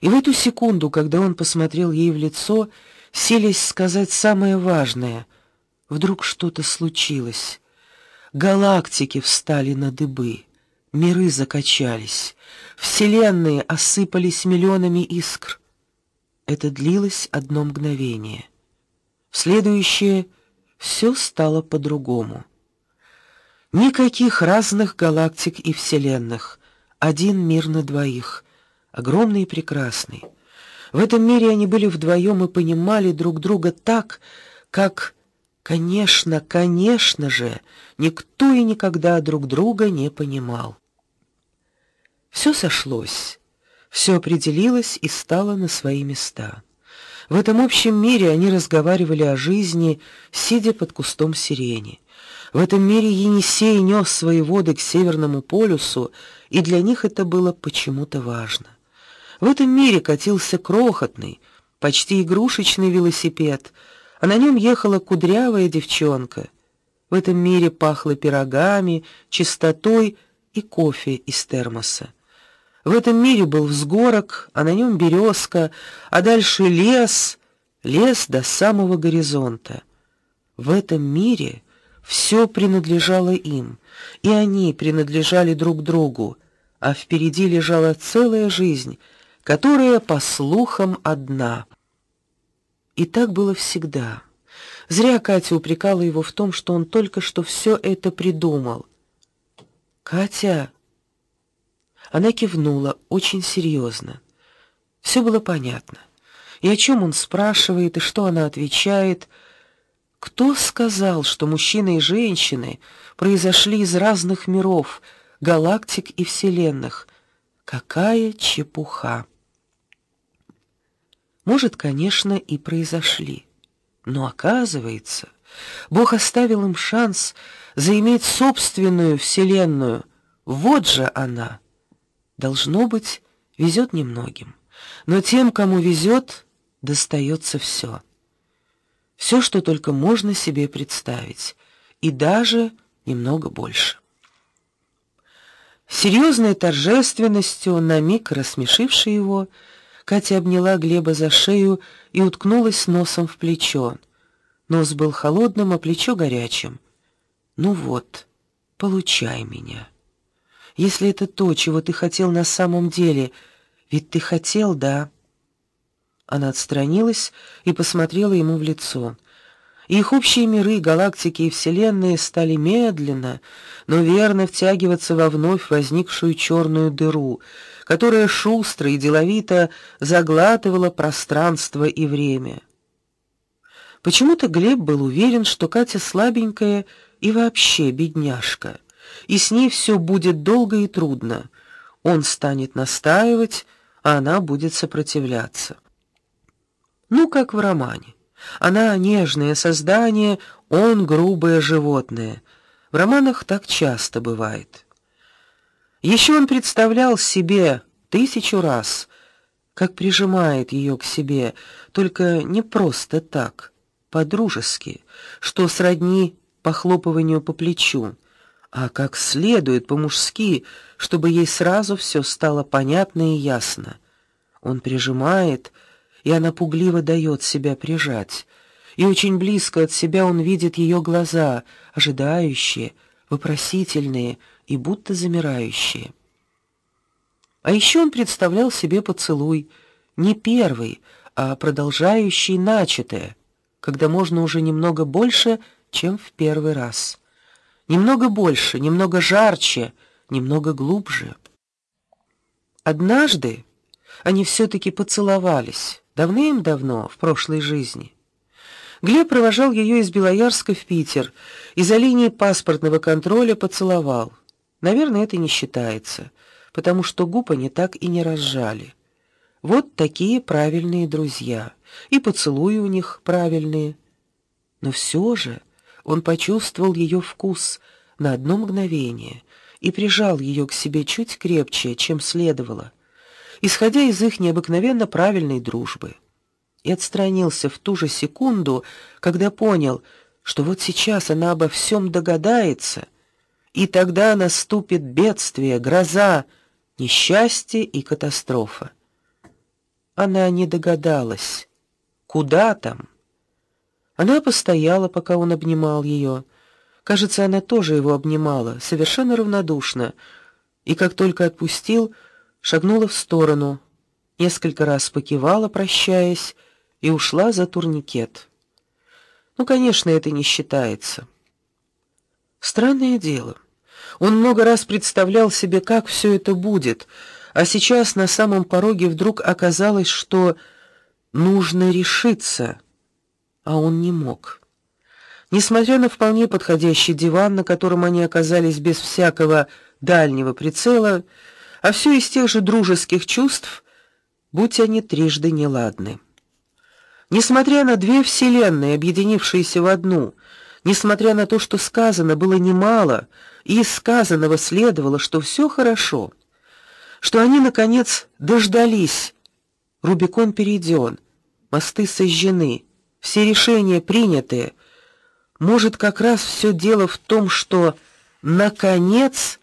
И в эту секунду, когда он посмотрел ей в лицо, селись сказать самое важное, вдруг что-то случилось. Галактики встали на дыбы, миры закачались, вселенные осыпались миллионами искр. Это длилось одно мгновение. В следующее все стало по-другому. Никаких разных галактик и вселенных, один мир на двоих, огромный и прекрасный. В этом мире они были вдвоем и понимали друг друга так, как, конечно, конечно же, никто и никогда друг друга не понимал. Все сошлось, все определилось и стало на свои места. В этом общем мире они разговаривали о жизни, сидя под кустом сирени. В этом мире Енисей нес свои воды к северному полюсу, и для них это было почему-то важно. В этом мире катился крохотный, почти игрушечный велосипед, а на нем ехала кудрявая девчонка. В этом мире пахло пирогами, чистотой и кофе из термоса. В этом мире был взгорок, а на нем березка, а дальше лес, лес до самого горизонта. В этом мире все принадлежало им, и они принадлежали друг другу, а впереди лежала целая жизнь, которая, по слухам, одна. И так было всегда. Зря Катя упрекала его в том, что он только что все это придумал. Катя она кивнула очень серьезно. Все было понятно. И о чем он спрашивает, и что она отвечает. Кто сказал, что мужчины и женщины произошли из разных миров, галактик и вселенных? Какая чепуха. Может, конечно, и произошли. Но оказывается, Бог оставил им шанс заиметь собственную вселенную. Вот же она. Должно быть, везет немногим, но тем, кому везет, достается все. Все, что только можно себе представить, и даже немного больше. Серьезной торжественностью, на миг рассмешившей его, Катя обняла Глеба за шею и уткнулась носом в плечо. Нос был холодным, а плечо горячим. Ну вот, получай меня если это то, чего ты хотел на самом деле. Ведь ты хотел, да? Она отстранилась и посмотрела ему в лицо. Их общие миры, галактики и вселенные стали медленно, но верно втягиваться во вновь возникшую черную дыру, которая шустро и деловито заглатывала пространство и время. Почему-то Глеб был уверен, что Катя слабенькая и вообще бедняжка и с ней все будет долго и трудно. Он станет настаивать, а она будет сопротивляться. Ну, как в романе. Она нежное создание, он грубое животное. В романах так часто бывает. Еще он представлял себе тысячу раз, как прижимает ее к себе, только не просто так, по-дружески, что сродни похлопыванию по плечу а как следует по-мужски, чтобы ей сразу все стало понятно и ясно. Он прижимает, и она пугливо дает себя прижать. И очень близко от себя он видит ее глаза, ожидающие, вопросительные и будто замирающие. А еще он представлял себе поцелуй, не первый, а продолжающий начатое, когда можно уже немного больше, чем в первый раз. Немного больше, немного жарче, немного глубже. Однажды они все таки поцеловались, давным-давно, в прошлой жизни. Глеб провожал ее из Белоярска в Питер и за линией паспортного контроля поцеловал. Наверное, это не считается, потому что губы не так и не разжали. Вот такие правильные друзья, и поцелуи у них правильные. Но все же он почувствовал ее вкус на одно мгновение и прижал ее к себе чуть крепче, чем следовало, исходя из их необыкновенно правильной дружбы. И отстранился в ту же секунду, когда понял, что вот сейчас она обо всем догадается, и тогда наступит бедствие, гроза, несчастье и катастрофа. она не догадалась. Куда там? Она постояла, пока он обнимал ее. Кажется, она тоже его обнимала, совершенно равнодушно, и как только отпустил, шагнула в сторону, несколько раз покивала, прощаясь, и ушла за турникет. Ну, конечно, это не считается. Странное дело. Он много раз представлял себе, как все это будет, а сейчас на самом пороге вдруг оказалось, что нужно решиться, а он не мог. Несмотря на вполне подходящий диван, на котором они оказались без всякого дальнего прицела, а все из тех же дружеских чувств, будь они трижды неладны. Несмотря на две вселенные, объединившиеся в одну, несмотря на то, что сказано было немало, и из сказанного следовало, что все хорошо, что они наконец дождались. Рубикон перейден, мосты сожжены, все решения приняты. Может, как раз все дело в том, что наконец